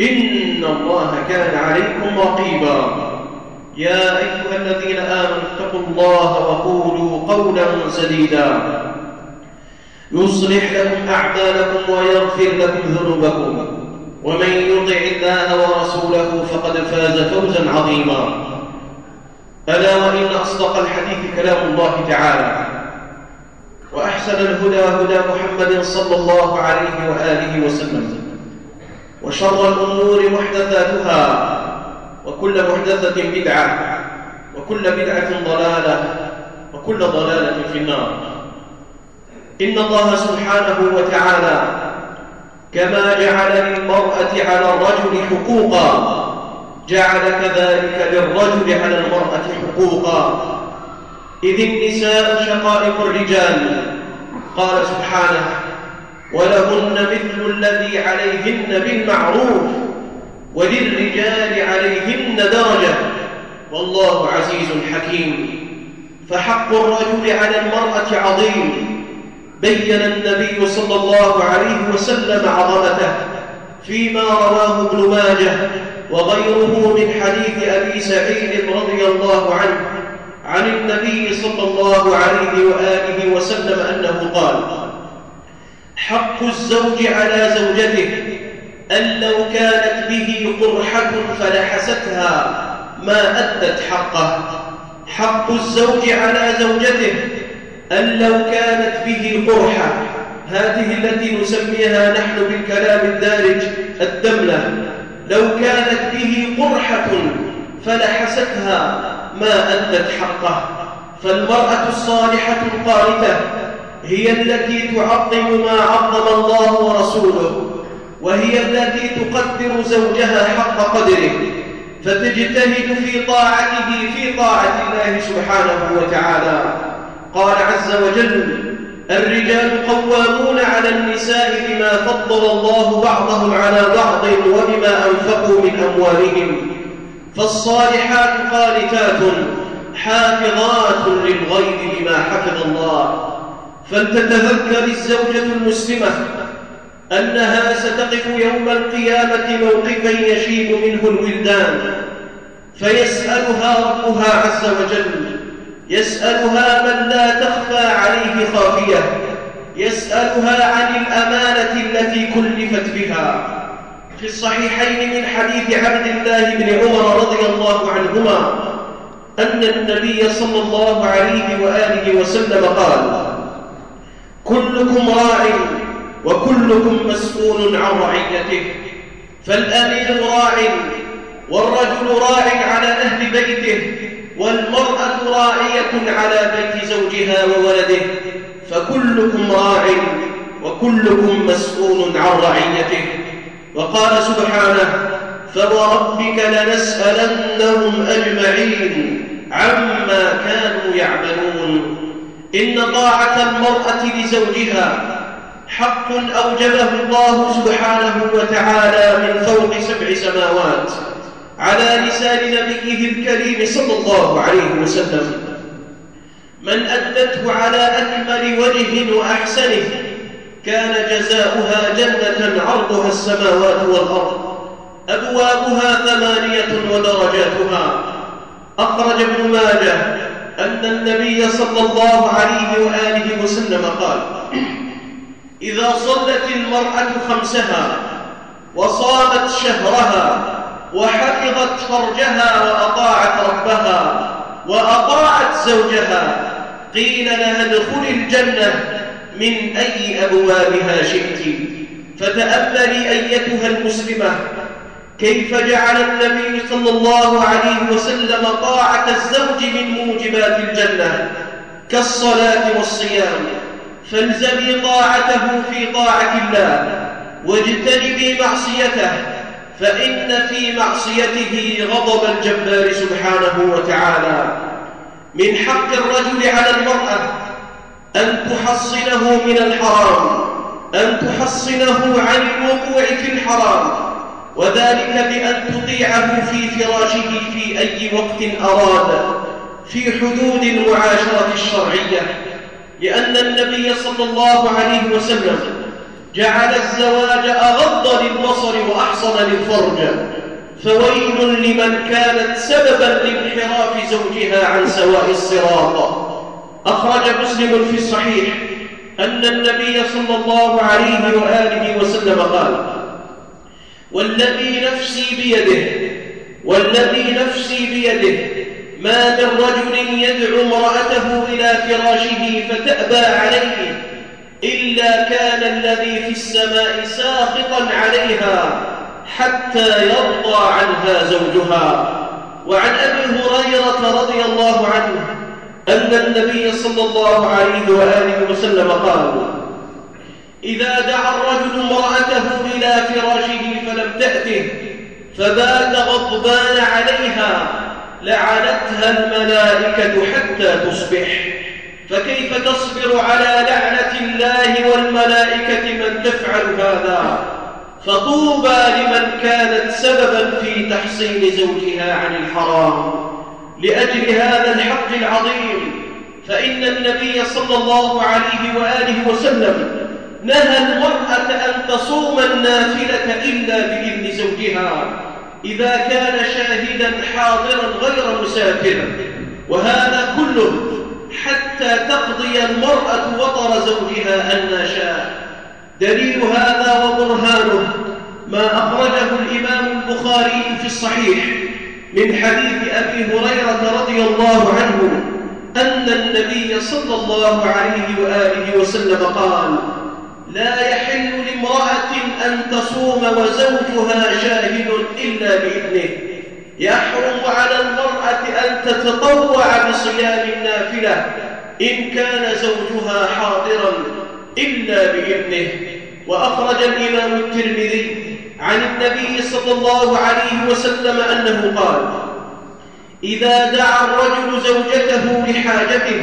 إن الله كان عليكم رقيبا. يا أيها الذين آمنوا اتقوا الله وقولوا قولا سديدا. يصلح لكم أعمالكم ويغفر لكم ذنوبكم. ومن يطع الله ورسوله فقد فاز فوزا عظيما. ألا وإن أصدق الحديث كلام الله تعالى. وأحسن الهدى هدى محمد صلى الله عليه وآله وسلم. وشر الأمور محدثاتها وكل محدثة بدعة وكل بدعة ضلالة وكل ضلالة في النار. إن الله سبحانه وتعالى كما جعل للمرأة على الرجل حقوقا جعل كذلك للرجل على المرأة حقوقا. إذ النساء شقائق الرجال قال سبحانه ولهن مثل الذي عليهن بالمعروف وللرجال عليهن درجة. والله عزيز حكيم. فحق الرجل على المرأة عظيم. بين النبي صلى الله عليه وسلم عظمته فيما رواه ابن ماجه وغيره من حديث أبي سعيد رضي الله عنه عن النبي صلى الله عليه وآله وسلم أنه قال حق الزوج على زوجته أن لو كانت به قرحة فلحستها ما أدت حقه. حق الزوج على زوجته أن لو كانت به قرحة هذه التي نسميها نحن بالكلام الدارج الدملة. لو كانت به قرحة فلحستها ما أدت حقه. فالمرأة الصالحة القانتة هي التي تعظم ما عظم الله ورسوله وهي التي تقدر زوجها حق قدره فتجتهد في طاعته في طاعة الله سبحانه وتعالى. قال عز وجل الرجال قوامون على النساء بما فضل الله بعضهم على بعض وبما أنفقوا من أموالهم فالصالحات قانتات حافظات للغيب بما حفظ الله. فلتتذكر الزوجة المسلمة أنها ستقف يوم القيامة موقفا يشيب منه الولدان فيسألها ربها عز وجل يسألها من لا تخفى عليه خافية يسألها عن الأمانة التي كلفت بها. في الصحيحين من حديث عبد الله بن عمر رضي الله عنهما أن النبي صلى الله عليه وآله وسلم قال كلكم راع وكلكم مسؤول عن رعيته فالأمير راع والرجل راع على أهل بيته والمرأة راعية على بيت زوجها وولده فكلكم راع وكلكم مسؤول عن رعيته. وقال سبحانه فوربك لنسألنهم أجمعين عما كانوا يعملون إن طاعة المرأة لزوجها حق أوجبه الله سبحانه وتعالى من فوق سبع سماوات على لسان نبيه الكريم صلى الله عليه وسلم. من أدته على أكمل وجه وأحسنه كان جزاؤها جنة عرضها السماوات والأرض أبوابها ثمانية ودرجاتها. أخرج ابن ماجه أن النبي صلى الله عليه وآله وسلم قال إذا صلت المرأة خمسها وصامت شهرها وحفظت فرجها وأطاعت ربها وأطاعت زوجها قيل لها ادخل الجنة من أي أبوابها شئت؟ فتأملي أيتها المسلمة. كيف جعل النبي صلى الله عليه وسلم طاعة الزوج من موجبات الجنة كالصلاة والصيام فالزمي طاعته في طاعة الله واجتنبي معصيته فإن في معصيته غضب الجبار سبحانه وتعالى. من حق الرجل على المرأة أن تحصنه من الحرام أن تحصنه عن الوقوع في الحرام. وذلك بأن تطيعه في فراشه في أي وقت أراد في حدود المعاشرة الشرعية لأن النبي صلى الله عليه وسلم جعل الزواج أغض للبصر وأحصن للفرج فويل لمن كانت سببا لانحراف زوجها عن سواء الصراط. أخرج مسلم في الصحيح أن النبي صلى الله عليه وآله وسلم قال والذي نفسي بيده والذي نفسي بيده. ما من رجل يدعو امرأته إلى فراشه فتأبى عليه إلا كان الذي في السماء ساخطا عليها حتى يرضى عنها زوجها. وعن أبي هريرة رضي الله عنه أن النبي صلى الله عليه وآله وسلم قال إذا دعا الرجل امرأته إلى فراشه فلم تأته فبات غضبان عليها لعنتها الملائكة حتى تصبح. فكيف تصبر على لعنة الله والملائكة من تفعل هذا؟ فطوبى لمن كانت سببا في تحصين زوجها عن الحرام. لأجل هذا الحق العظيم فإن النبي صلى الله عليه وآله وسلم نهى المرأة أن تصوم النافلة إلا بإذن زوجها إذا كان شاهدا حاضرا غير مسافرا. وهذا كله حتى تقضي المرأة وطر زوجها أن شاء. دليل هذا وبرهانه ما أخرجه الإمام البخاري في الصحيح من حديث أبي هريرة رضي الله عنه أن النبي صلى الله عليه وآله وسلم قال لا يحل لامرأة أن تصوم وزوجها شاهد إلا بإذنه. يحرم على المرأة أن تتطوع بصيام النافلة إن كان زوجها حاضرا إلا بإذنه. وأخرج الإمام الترمذي عن النبي صلى الله عليه وسلم أنه قال إذا دعا الرجل زوجته لحاجته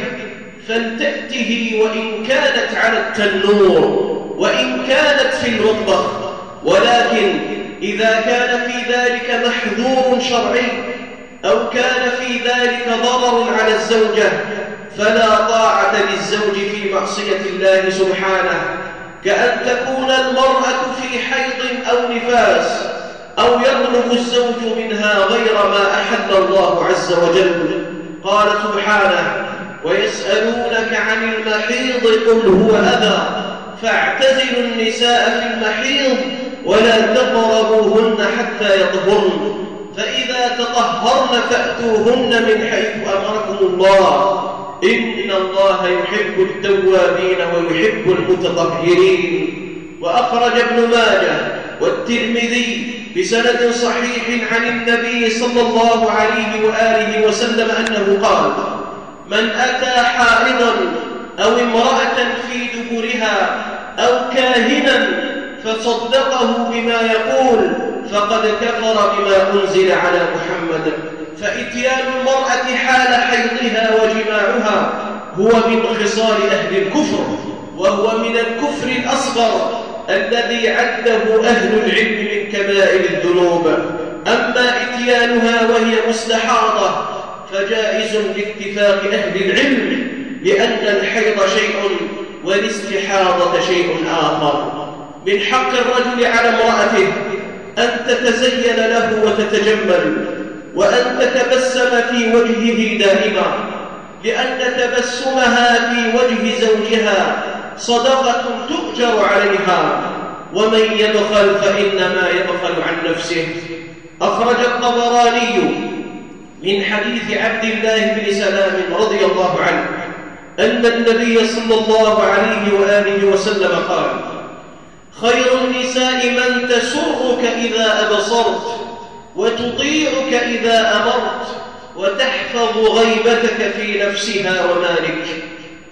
فلتأته وإن كانت على التنور وإن كانت في المطبخ ولكن إذا كان في ذلك محذور شرعي أو كان في ذلك ضرر على الزوجة فلا طاعة للزوج في معصية الله سبحانه. كأن تكون المرأة في حيض أو نفاس أو يطلب الزوج منها غير ما أحل الله عز وجل. قال سبحانه ويسألونك عن المحيض قل هو أذى فاعتزلوا النساء في المحيض ولا تقربوهن حتى يطهرن فإذا تطهرن فأتوهن من حيث أمركم الله إن الله يحب التوابين ويحب المتطهرين وأخرج ابن ماجه والترمذي بسند صحيح عن النبي صلى الله عليه وآله وسلم أنه قال من أتى حائضا أو امرأة في دبرها أو كاهنا فصدقه بما يقول فقد كفر بما أنزل على محمد. فإتيان المرأة حال حيضها وجماعها هو من خصال أهل الكفر وهو من الكفر الأصغر الذي عده أهل العلم من كبائر الذنوب. أما إتيانها وهي مستحاضة فجائز باتفاق أهل العلم لأن الحيض شيء والاستحاضة شيء آخر. من حق الرجل على امرأته أن تتزين له وتتجمل وأن تتبسم في وجهه دائما لأن تبسمها في وجه زوجها صدقة تؤجر عليها. ومن يبخل فإنما يبخل عن نفسه. أخرج الطبراني من حديث عبد الله بن سلام رضي الله عنه أن النبي صلى الله عليه وآله وسلم قال خير النساء من تسرك إذا أبصرت وتطيعك إذا أمرت وتحفظ غيبتك في نفسها ومالك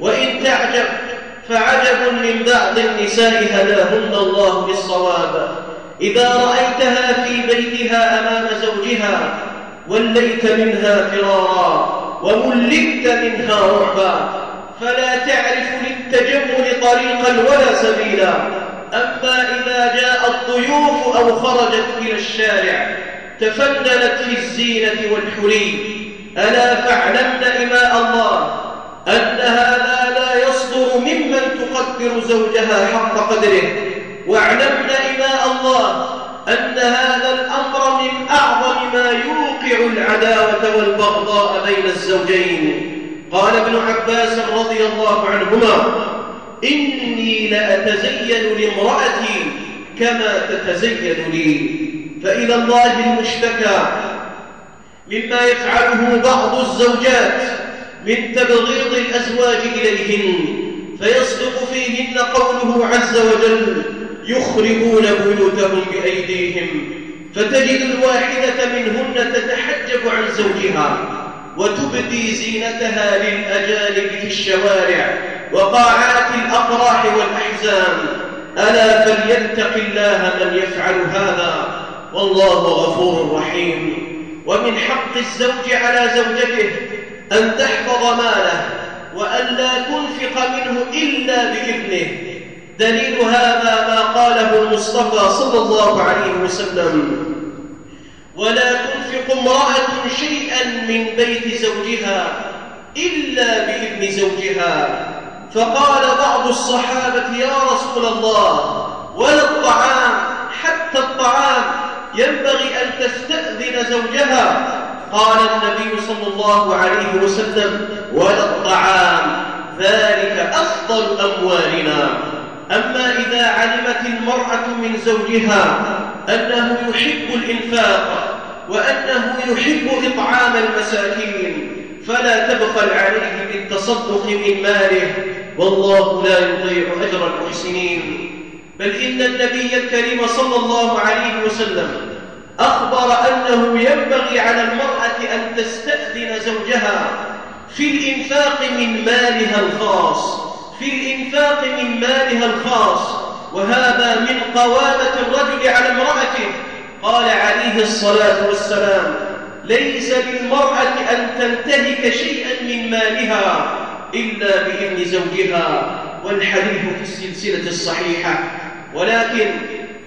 وإن تعجب فعجب من بعض النساء هداهن الله بالصواب. إذا رأيتها في بيتها أمام زوجها وليت منها فرارا وملكت منها رعبا فلا تعرف للتجمل طريقا ولا سبيلا أما إذا جاء الضيوف أو خرجت إلى الشارع تفننت في الزينة والحلي ألا فاعلمن إماء الله أن هذا لا يصدر ممن تقدر زوجها حق قدره واعلمن إماء الله أن هذا الأمر من أعظم ما العداوة والبغضاء بين الزوجين. قال ابن عباس رضي الله عنهما إني لأتزين لامرأتي كما تتزين لي. فإلى الله المشتكى مما يفعله بعض الزوجات من تبغيض الأزواج إليهن. فيصدق فيهن قوله عز وجل يخربون بيوتهم بأيديهم. فتجد الواحدة منهن تتحجب عن زوجها وتبدي زينتها للأجانب في الشوارع وقاعات الأفراح والأحزان. ألا فليتق الله من يفعل هذا؟ والله غفور رحيم. ومن حق الزوج على زوجته أن تحفظ ماله وأن لا تنفق منه إلا بإذنه. دليل هذا ما قاله المصطفى صلى الله عليه وسلم. ولا تنفق امرأة شيئا من بيت زوجها إلا بإذن زوجها. فقال بعض الصحابة يا رسول الله ولا الطعام حتى الطعام ينبغي أن تستأذن زوجها. قال النبي صلى الله عليه وسلم ولا الطعام ذلك أفضل أموالنا. أما إذا علمت المرأة من زوجها أنه يحب الإنفاق وأنه يحب إطعام المساكين فلا تبخل عليه بالتصدق من ماله والله لا يضيع أجر المحسنين. بل إن النبي الكريم صلى الله عليه وسلم أخبر أنه ينبغي على المرأة أن تستأذن زوجها في الإنفاق من مالها الخاص. في الإنفاق من مالها الخاص وهذا من قوامة الرجل على امرأته. قال عليه الصلاة والسلام ليس للمرأة أن تنتهك شيئا من مالها إلا بإذن زوجها والحديث في السلسلة الصحيحة. ولكن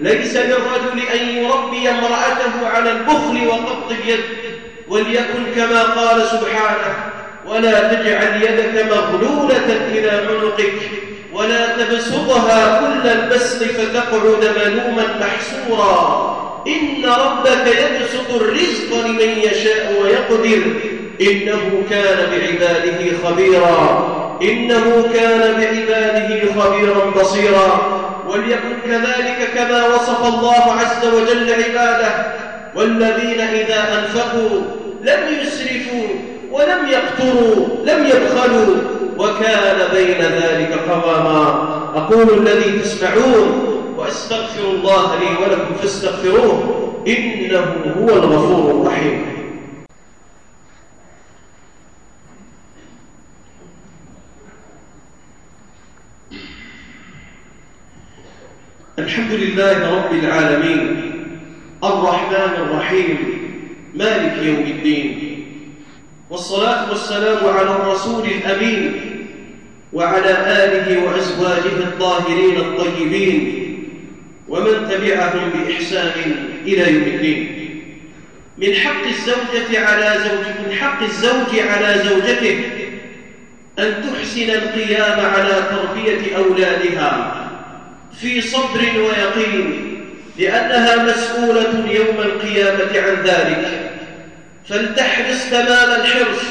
ليس للرجل أن يربي امرأته على البخل وقبض اليد وليكن كما قال سبحانه ولا تجعل يدك مغلولة إلى عنقك ولا تبسطها كل البسط فتقعد ملوما محسورا إن ربك يبسط الرزق لمن يشاء ويقدر. إنه كان بعباده خبيرا. إنه كان بعباده خبيرا بصيرا. وليكن كذلك كما وصف الله عز وجل عباده. والذين إذا أنفقوا لم يسرفوا ولم يقتروا لم يبخلوا وكان بين ذلك قواما. أقول الذي تسمعون وأستغفر الله لي ولكم فاستغفروه إنه هو الغفور الرحيم. الحمد لله رب العالمين. الرحمن الرحيم. مالك يوم الدين. والصلاة والسلام على الرسول الأمين وعلى آله وأزواجه الطاهرين الطيبين ومن تبعهم بإحسان إلى يوم الدين. من حق الزوجة على زوج من حق الزوج على زوجته أن تحسن القيام على تربية أولادها في صبر ويقين لأنها مسؤولة يوم القيامة عن ذلك. فلتحرص تمام الحرص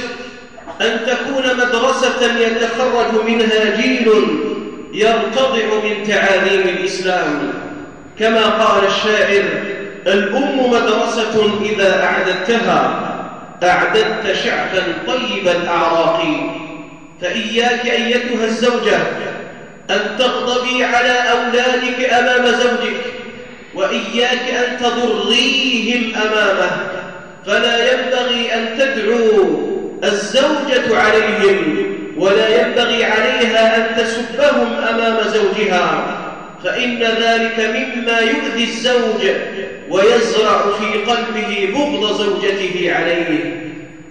أن تكون مدرسة يتخرج منها جيل يرتضع من تعاليم الإسلام. كما قال الشاعر الأم مدرسة إذا أعددتها أعددت شعبا طيب الأعراق. فإياك أيتها الزوجة أن تغضبي على أولادك أمام زوجك وإياك أن تضريهم أمامه. فلا ينبغي أن تدعو الزوجة عليهم ولا ينبغي عليها أن تسبهم أمام زوجها فإن ذلك مما يؤذي الزوج ويزرع في قلبه بغض زوجته عليه.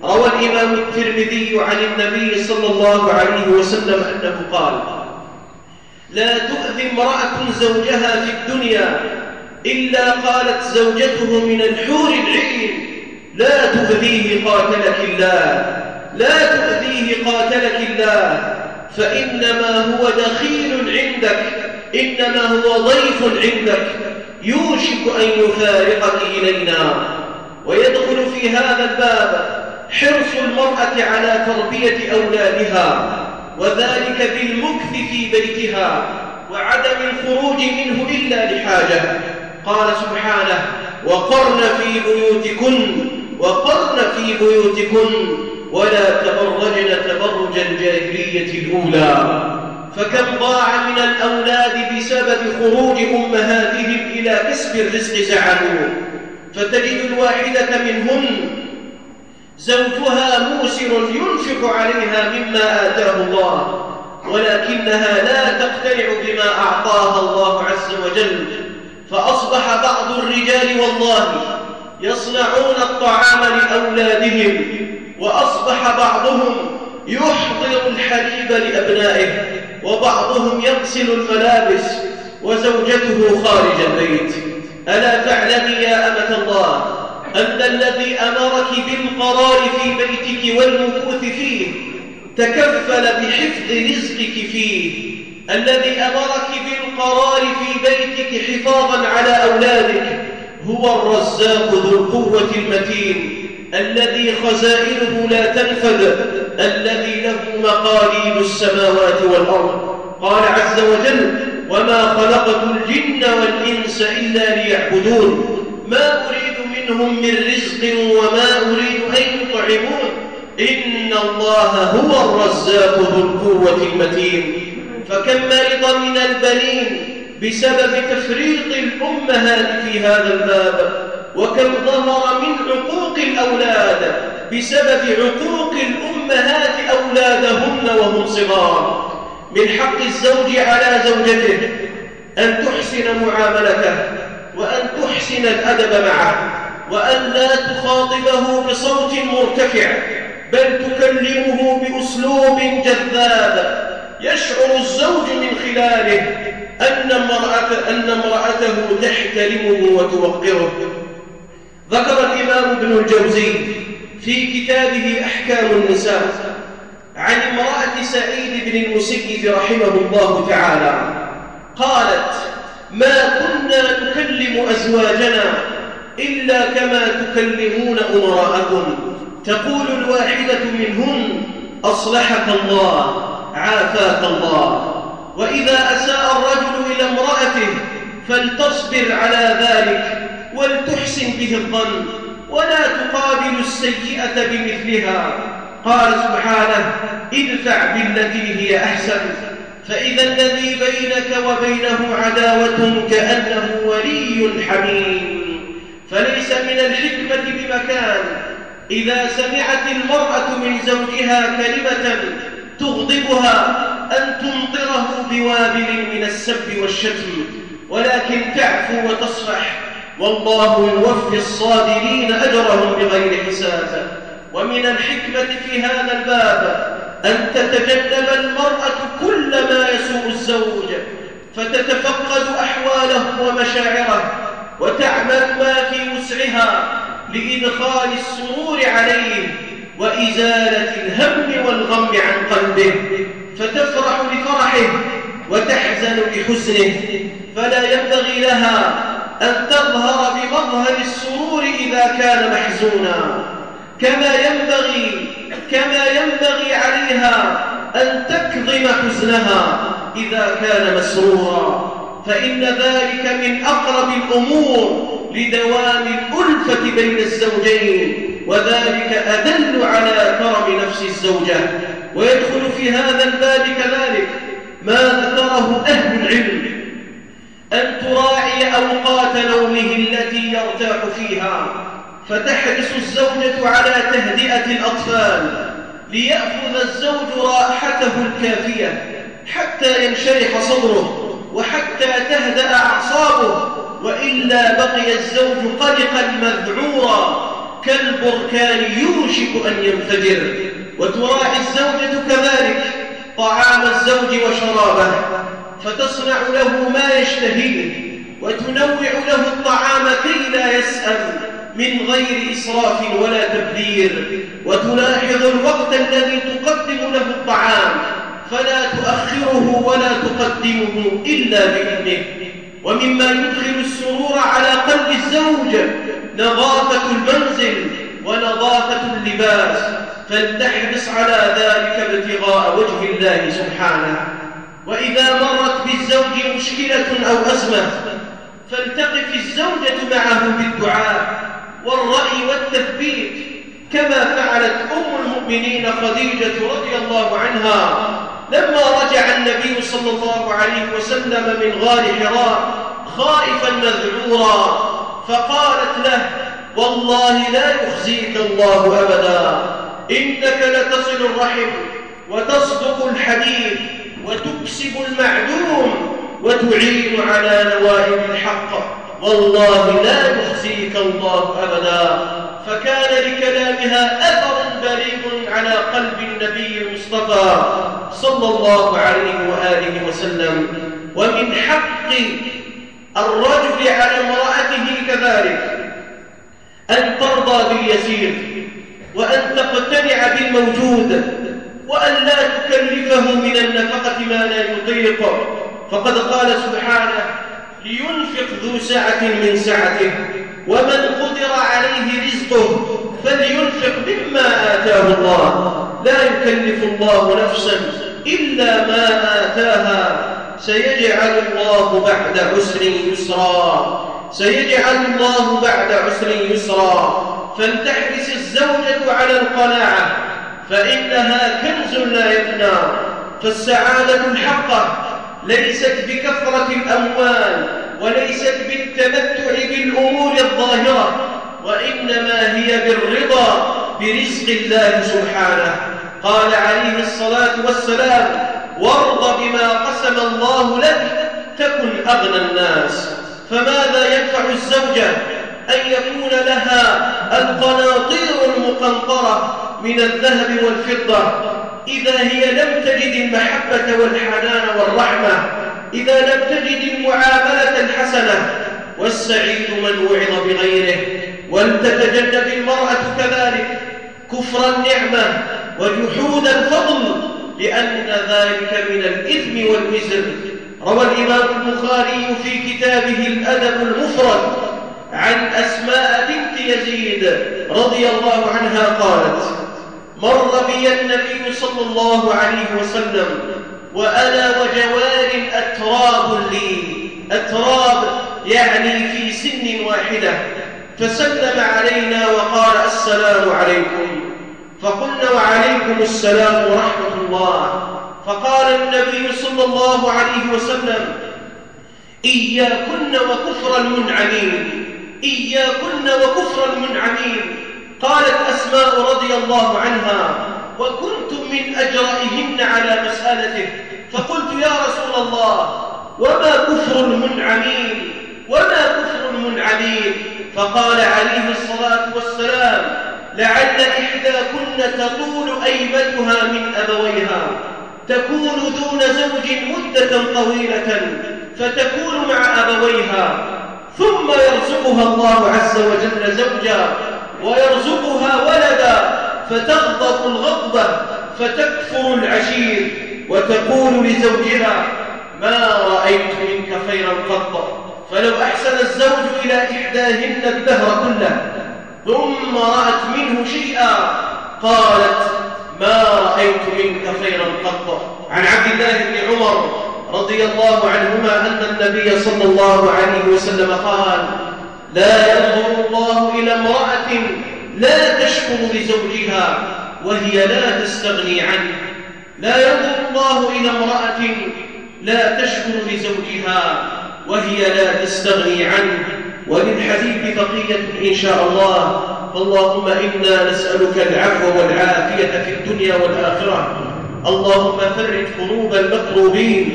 روى الإمام الترمذي عن النبي صلى الله عليه وسلم أنه قال لا تؤذي امرأة زوجها في الدنيا إلا قالت زوجته من الحور العين لا تؤذيه قاتلك الله. لا تؤذيه قاتلك الله. فإنما هو دخيل عندك. إنما هو ضيف عندك. يوشك أن يفارقك إلينا ويدخل في هذا الباب حرص المرأة على تربية أولادها. وذلك بالمكث في بيتها وعدم الخروج منه إلا لحاجة. قال سبحانه وقرن في بيوتكن. وقرن في بيوتكن ولا تبرجن تبرج الجاهلية الأولى. فكم ضاع من الأولاد بسبب خروج أمهاتهم إلى كسب الرزق زعموا. فتجد الواحدة منهن زوجها موسر ينفق عليها مما آتاه الله ولكنها لا تقتنع بما أعطاها الله عز وجل. فأصبح بعض الرجال والله يصنعون الطعام لأولادهم وأصبح بعضهم يحضر الحليب لأبنائه وبعضهم يغسل الملابس وزوجته خارج البيت. ألا تعلمي يا أمة الله أن الذي أمرك بالقرار في بيتك والمكوث فيه تكفل بحفظ رزقك فيه. الذي أمرك بالقرار في بيتك حفاظا على أولادك هو الرزاق ذو القوة المتين الذي خزائنه لا تنفذ الذي له مقاليد السماوات والأرض. قال عز وجل وما خلقت الجن والإنس إلا ليعبدون ما أريد منهم من رزق وما أريد أن يطعمون. إن الله هو الرزاق ذو القوة المتين. فكم مرض من البنين بسبب تفريط الأمهات في هذا الباب وكم ظهر من عقوق الأولاد بسبب عقوق الأمهات أولادهن وهم صغار. من حق الزوج على زوجته أن تحسن معاملته وأن تحسن الأدب معه وأن لا تخاطبه بصوت مرتفع بل تكلمه بأسلوب جذاب يشعر الزوج من خلاله. أن, امرأة أن امرأته تحترمه وتوقره. ذكر الإمام ابن الجوزي في كتابه أحكام النساء عن امرأة سعيد بن المسيب رحمه الله تعالى. قالت ما كنا نكلم أزواجنا إلا كما تكلمون أمراءكم. تقول الواحدة منهن أصلحك الله عافاك الله. وإذا أساء الرجل إلى امرأته فلتصبر على ذلك ولتحسن به الظن ولا تقابل السيئة بمثلها. قال سبحانه ادفع بالتي هي أحسن فإذا الذي بينك وبينه عداوة كأنه ولي حميم. فليس من الحكمة بمكان إذا سمعت المرأة من زوجها كلمة تغضبها أن تمطره بوابل من السب والشتم ولكن تعفو وتصفح. والله يوفي الصابرين أجرهم بغير حساب. ومن الحكمة في هذا الباب أن تتجنب المرأة كل ما يسوء الزوج فتتفقد أحواله ومشاعره وتعمل ما في وسعها لإدخال السرور عليه وإزالة الهم والغم عن قلبه فتفرح لفرحه وتحزن لحزنه فلا ينبغي لها أن تظهر بمظهر السرور إذا كان محزونا. كما ينبغي كما ينبغي عليها أن تكظم حزنها إذا كان مسرورا. فإن ذلك من أقرب الأمور لدوام الألفة بين الزوجين. وذلك أدل على كرم نفس الزوجة ويدخل في هذا الباب كذلك ما ذكره أهل العلم أن تراعي أوقات نومه التي يرتاح فيها فتحرص الزوجة على تهدئة الأطفال ليأخذ الزوج راحته الكافية حتى ينشرح صدره وحتى تهدأ أعصابه وإلا بقي الزوج قلقا مذعورا كالبركان يوشك أن ينفجر وتراعي الزوجة كذلك طعام الزوج وشرابه فتصنع له ما يشتهيه وتنوع له الطعام كي لا يسأل من غير إسراف ولا تبذير وتلاحظ الوقت الذي تقدم له الطعام فلا تؤخره ولا تقدمه إلا بإذنه. ومما يدخل السرور على قلب الزوج نظافة المنزل ونظافة اللباس فلتحرص على ذلك ابتغاء وجه الله سبحانه. وإذا مرت بالزوج مشكلة أو أزمة فلتقف الزوجة معه بالدعاء والرأي والتثبيت كما فعلت أم المؤمنين خديجة رضي الله عنها لما رجع النبي صلى الله عليه وسلم من غار حراء خائفا مذعورا فقالت له والله لا يخزيك الله أبدا. إنك لتصل الرحم وتصدق الحديث وتكسب المعدوم وتعين على نوائب الحق. والله لا يخزيك الله أبدا. فكان لكلامها أثر بليغ على قلب النبي المصطفى صلى الله عليه وآله وسلم. ومن حق الرجل على امرأته كذلك. أن ترضى باليسير وأن تقتنع بالموجود وأن لا تكلفه من النفقة ما لا يطيق. فقد قال سبحانه لينفق ذو سعة من سعته ومن قدر عليه رزقه فلينفق مما آتاه الله. لا يكلف الله نفسا إلا ما آتاها سيجعل الله بعد عسر يسرا. سيجعل الله بعد عسر يسرا. فلتحرص الزوجة على القناعة فإنها كنز لا يفنى. فالسعادة الحقة ليست بكثرة الأموال وليست بالتمتع بالأمور الظاهرة وإنما هي بالرضا برزق الله سبحانه. قال عليه الصلاة والسلام وارض بما قسم الله لك تكن أغنى الناس. فماذا ينفع الزوجة أن يكون لها القناطير المقنطرة من الذهب والفضة؟ إذا هي لم تجد المحبة والحنان والرحمة إذا لم تجد المعاملة الحسنة والسعيد من وعظ بغيره ولتتجنب المرأة كذلك كفر النعمة وجحود الفضل لأن ذلك من الإثم والوزر. روى الإمام البخاري في كتابه الأدب المفرد عن أسماء بنت يزيد رضي الله عنها قالت مر بي النبي صلى الله عليه وسلم وأنا وجوار أتراب لي. أتراب يعني في سن واحدة. فسلم علينا وقال السلام عليكم. فقلنا وعليكم السلام ورحمة الله. فقال النبي صلى الله عليه وسلم إياكن وكفر المنعمين إياكن وكفر المنعمين. قالت أسماء رضي الله عنها وكنت من أجرائهن على مسألته. فقلت يا رسول الله وما كفر المنعمين وما كفر المنعمين؟ فقال عليه الصلاة والسلام لعل إحداكن تطول أيمتها من أبويها. تكون دون زوج مدة طويلة فتكون مع أبويها ثم يرزقها الله عز وجل زوجا ويرزقها ولدا فتغضب الغضبة فتكفر العشير وتقول لزوجها ما رأيت منك خيرا قط فلو أحسن الزوج إلى إحداهن الدهر كله ثم رأت منه شيئا قالت ما رأيت منك خيرا قط عن عبد الله بن عمر رضي الله عنهما أن النبي صلى الله عليه وسلم قال لا ينظر الله إلى امرأة لا تشكر لزوجها وهي لا تستغني عنه. لا ينظر الله إلى امرأة لا تشكر لزوجها وهي لا تستغني عنه. وللحديث بقية إن شاء الله اللهم إنا نسألك العفو والعافية في الدنيا والآخرة. اللهم فرج قلوب المكروبين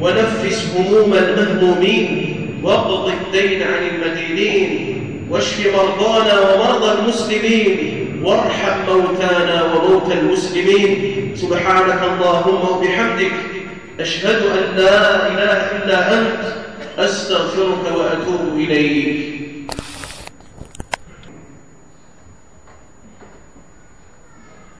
ونفس هموم المهمومين واقض الدين عن المدينين واشف مرضانا ومرضى المسلمين وارحم موتانا وموتى المسلمين. سبحانك اللهم وبحمدك أشهد أن لا إله إلا أنت أستغفرك وأتوب إليك.